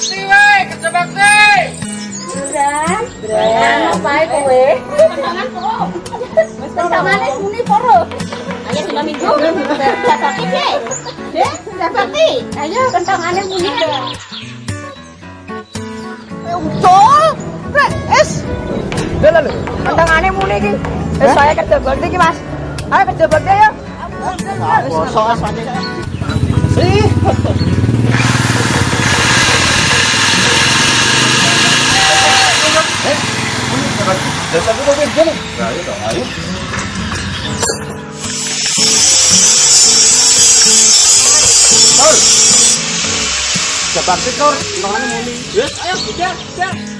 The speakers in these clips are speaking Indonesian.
bakti weh, kerja bakti. Bran, Bran, ngapain kowe? Wis kentangane muni poro. Ayo dina minggu. Bakti piye? Dek, bakti. Ayo kentangane muni. Betul. Es. Lho lho. Kentangane muni iki. Wis saya kerja bakti Mas. Ayo kerja bakti ya. Bosok asane. Sih. Dasar itu kayak gini. Nah, ayo dong, ayo. Muni. Yes, ayo, udah, udah.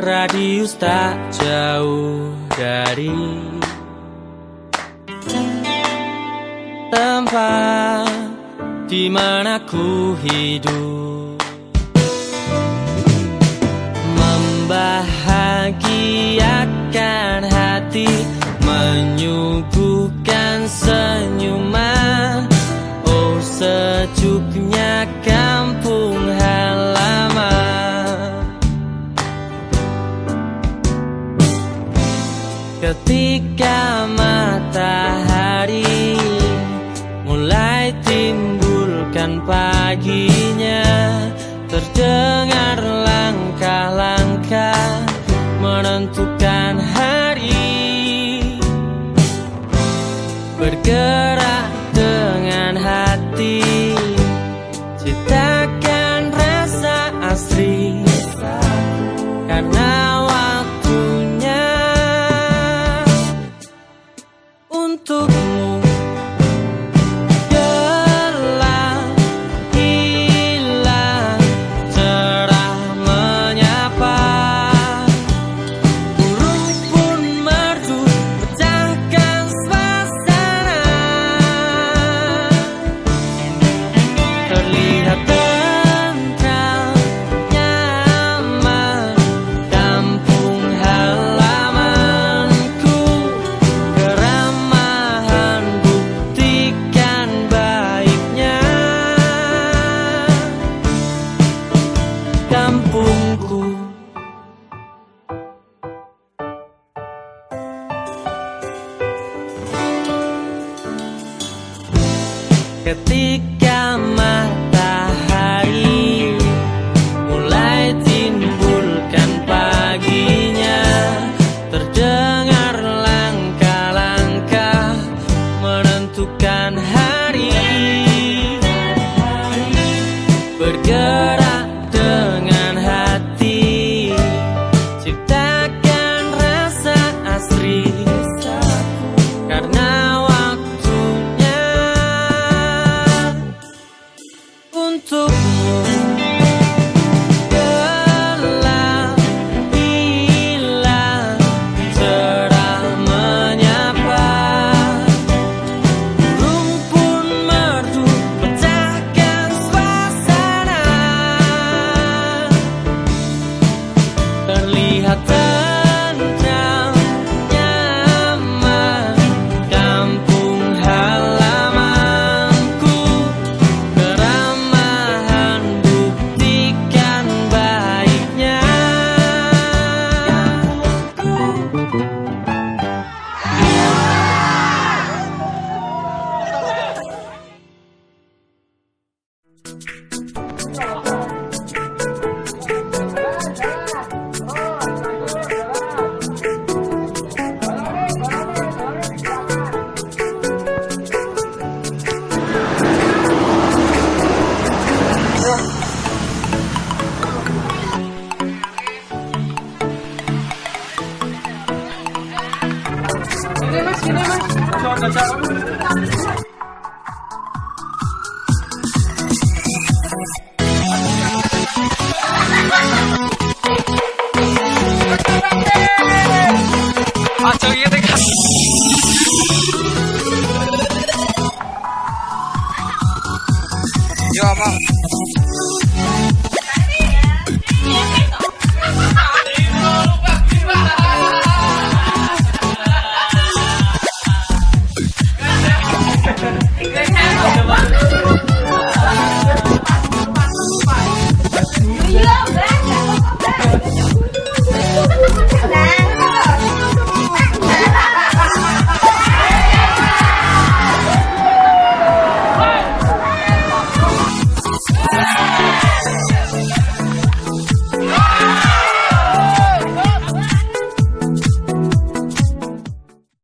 Radius tak jauh dari tempat di mana ku hidup. Membahagiakan hati menyuguhkan senyuman ketika matahari mulai timbulkan paginya terdengar langkah-langkah menentukan hari. Bergerak dengan hati ciptakan ketika matahari Ciao, ciao, ciao.